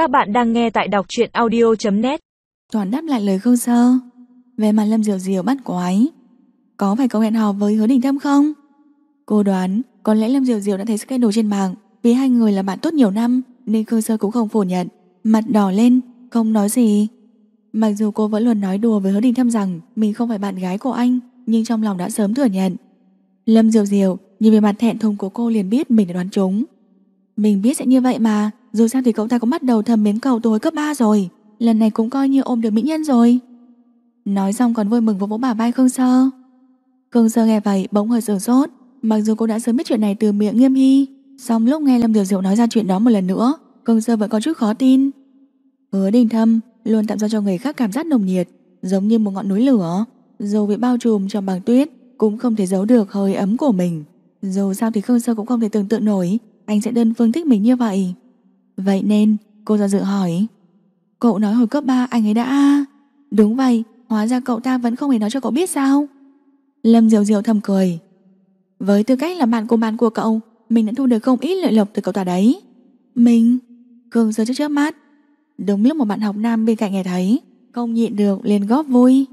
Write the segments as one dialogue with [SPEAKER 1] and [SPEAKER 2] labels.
[SPEAKER 1] Các bạn đang nghe tại đọc truyện audio.net
[SPEAKER 2] Toàn đáp lại lời Khương Sơ. Về mặt Lâm Diệu Diệu bắt quái. Có phải cậu hẹn hò với hứa đình thâm không? Cô đoán Có lẽ Lâm Diệu Diệu đã thấy scandal trên mạng. Vì hai người là bạn tốt nhiều năm Nên Khương Sơ cũng không phủ nhận. Mặt đỏ lên, không nói gì. Mặc dù cô vẫn luôn nói đùa với hứa đình thâm rằng Mình không phải bạn gái của anh Nhưng trong lòng đã sớm thừa nhận. Lâm Diệu Diệu nhìn về mặt thẹn thùng của cô liền biết mình đã đoán trúng. Mình biết sẽ như vậy mà. Dù sao thì cậu ta cũng bắt đầu thầm mến cậu từ hồi cấp 3 rồi. Lần này cũng coi như ôm được mỹ nhân rồi. Nói xong còn vui mừng vỗ vỗ bà vai Khương Sơ. Khương Sơ nghe vậy bỗng hơi sửng sốt. Mặc dù cô đã sớm biết chuyện này từ miệng nghiêm hy Xong lúc nghe Lâm Diệu Diệu nói ra chuyện đó một lần nữa, Khương Sơ vẫn có chút khó tin. Hứa đình thâm luôn tạo ra cho người khác cảm giác nồng nhiệt, Giống như một ngọn núi lửa. Dù bị bao trùm trong bằng tuyết, Cũng không thể giấu được hơi ấm của mình. Dù sao thì Khương Sơ cũng không thể tưởng tượng nổi, Anh sẽ đơn phương thích mình như vậy. Vậy nên, cô ra dự hỏi. Cậu nói hồi cấp 3 anh ấy đã Đúng vậy, Hóa ra cậu ta vẫn không hề nói cho cậu biết sao? Lâm diều diều thầm cười. Với tư cách là bạn của bạn của cậu, Mình đã thu được không ít lợi lộc từ cậu ta đấy. Mình cường Sơ trước trước mắt. Đúng lúc một bạn học nam bên cạnh nghe thấy, Không nhịn được liền góp vui.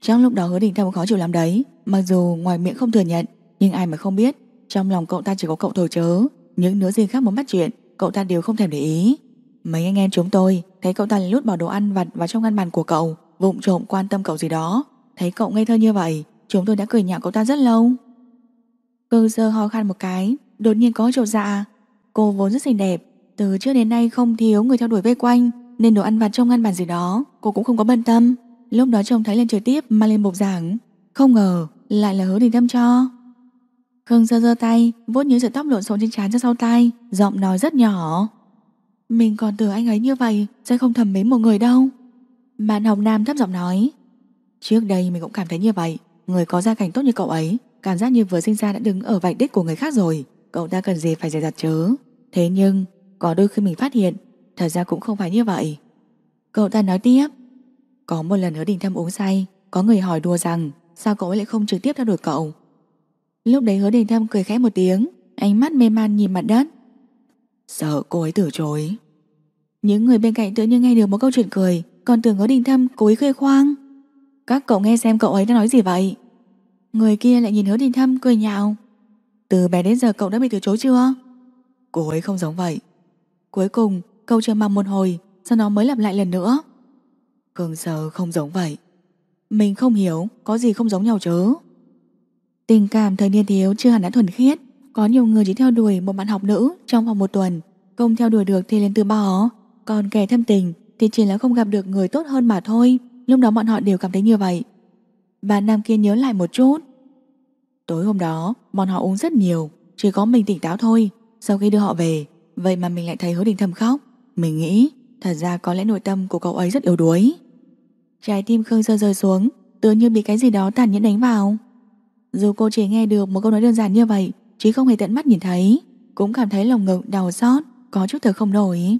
[SPEAKER 2] Trong lúc đó hứa đình thầm khó chịu lắm đấy, Mặc dù ngoài miệng không thừa nhận, Nhưng ai mà không biết, Trong lòng cậu ta chỉ có cậu thôi chớ Những đứa gì khác muốn bắt chuyện Cậu ta đều không thèm để ý. Mấy anh em chúng tôi thấy cậu ta lút bỏ đồ ăn vặt vào trong ngăn bàn của cậu, Vụng trộm quan tâm cậu gì đó. Thấy cậu ngây thơ như vậy, Chúng tôi đã cười nhạo cậu ta rất lâu. Cơ sơ ho khan một cái, Đột nhiên có trột dạ. Cô vốn rất xinh đẹp, Từ trước đến nay không thiếu người theo đuổi vây quanh, Nên đồ ăn vặt trong ngăn bàn gì đó, Cô cũng không có bận tâm. Lúc đó trông thấy lên trực tiếp mà lên bục giảng, Không ngờ lại là hứa đình tâm cho. Khương giơ giơ tay, vuốt những sợi tóc lộn xộn trên trán ra sau tay Giọng nói rất nhỏ. Mình còn tưởng anh ấy như vậy, Sẽ không thầm mến một người đâu. Bạn hồng nam thấp giọng nói, Trước đây mình cũng cảm thấy như vậy. Người có gia cảnh tốt như cậu ấy, Cảm giác như vừa sinh ra đã đứng ở vạch đích của người khác rồi. Cậu ta cần gì phải dè dặt chớ Thế nhưng, có đôi khi mình phát hiện, Thật ra cũng không phải như vậy. Cậu ta nói tiếp, Có một lần hứa đình thâm uống say, Có người hỏi đùa rằng, Sao cậu ấy lại không trực tiếp theo đuổi cậu? Lúc đấy hứa đình thâm cười khẽ một tiếng, Ánh mắt mê man nhìn mặt đất. Sợ cô ấy từ chối. Những người bên cạnh tự nhiên nghe được một câu chuyện cười, Còn tưởng hứa đình thâm cố ý khơi khoang. Các cậu nghe xem cậu ấy đã nói gì vậy? Người kia lại nhìn hứa đình thâm cười nhạo. Từ bé đến giờ cậu đã bị từ chối chưa? Cô ấy không giống vậy. Cuối cùng câu trầm mặc một hồi, Sau đó mới lặp lại lần nữa. Cường sờ không giống vậy. Mình không hiểu, có gì không giống nhau chứ? Tình cảm thời niên thiếu chưa hẳn đã thuần khiết. Có nhiều người chỉ theo đuổi một bạn học nữ Trong vòng một tuần. Không theo đuổi được thì lên từ bỏ. Còn kẻ thâm tình thì chỉ là không gặp được người tốt hơn mà thôi. Lúc đó bọn họ đều cảm thấy như vậy. Bạn nam kia nhớ lại một chút. Tối hôm đó, Bọn họ uống rất nhiều, Chỉ có mình tỉnh táo thôi. Sau khi đưa họ về, Vậy mà mình lại thấy hứa đình thầm khóc. Mình nghĩ, Thật ra có lẽ nội tâm của cậu ấy rất yếu đuối. Trái tim Khương Sơ rơi xuống, Tựa như bị cái gì đó tàn nhẫn đánh vào. Dù cô chỉ nghe được một câu nói đơn giản như vậy Chứ không hề tận mắt nhìn thấy, Cũng cảm thấy lồng ngực đau xót, Có chút thở không nổi.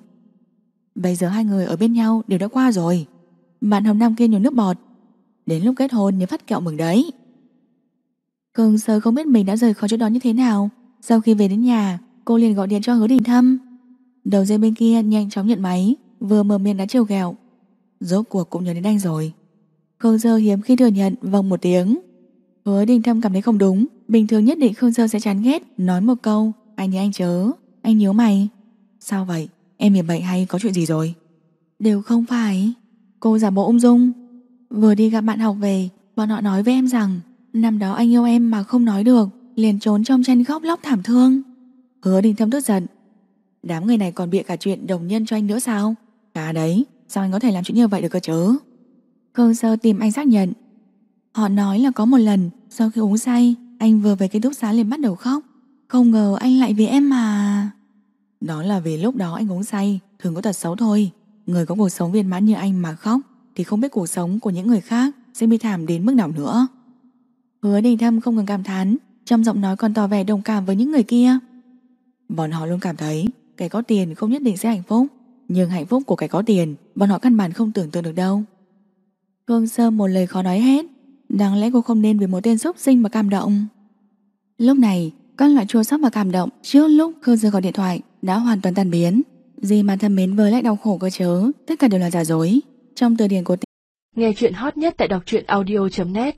[SPEAKER 2] Bây giờ hai người ở bên nhau đều đã qua rồi. Bạn hồng nam kia nhổ nước bọt. Đến lúc kết hôn nhớ phát kẹo mừng đấy. Khương Sơ không biết mình đã rời khỏi chỗ đó như thế nào. Sau khi về đến nhà, Cô liền gọi điện cho hứa đình thâm. Đầu dây bên kia nhanh chóng nhận máy, Vừa mở miệng đã trêu ghẹo. Rốt cuộc cũng nhớ đến anh rồi. Khương Sơ hiếm khi thừa nhận vòng một tiếng. Hứa đình thâm cảm thấy không đúng. Bình thường nhất định Khương Sơ sẽ chán ghét. Nói một câu, Anh nhớ, anh chớ Anh nhớ mày. Sao vậy? Em bị bệnh hay có chuyện gì rồi? Đều không phải. Cô giả bộ ung dung. Vừa đi gặp bạn học về, Bọn họ nói với em rằng, Năm đó anh yêu em mà không nói được, Liền trốn trong tranh khóc lóc thảm thương. Hứa đình thâm tức giận. Đám người này còn bịa cả chuyện đồng nhân cho anh nữa sao? Cả đấy, Sao anh có thể làm chuyện như vậy được cơ chứ? Khương sơ tìm anh xác nhận. Họ nói là có một lần sau khi uống say, Anh vừa về ký túc xá liền bắt đầu khóc. Không ngờ anh lại vì em mà. Đó là vì lúc đó anh uống say, Thường có tật xấu thôi. Người có cuộc sống viên mãn như anh mà khóc, Thì không biết cuộc sống của những người khác Sẽ bị thảm đến mức nào nữa. Hứa đình thâm không ngừng cảm thán, Trong giọng nói còn tỏ vẻ đồng cảm với những người kia. Bọn họ luôn cảm thấy, Kẻ có tiền không nhất định sẽ hạnh phúc, Nhưng hạnh phúc của kẻ có tiền, Bọn họ căn bản không tưởng tượng được đâu. Hương Sơ một lời khó nói hết Đáng lẽ cô không nên vì một tên xúc sinh mà cảm động. Lúc này, Các loại chua sóc và cảm động Trước lúc Khương Dương gọi điện thoại Đã hoàn toàn tan biến. Gì mà thân mến với lại đau khổ cơ chớ Tất cả đều là giả dối. Trong từ điển của
[SPEAKER 3] Nghe chuyện hot nhất tại đọc truyện audio.net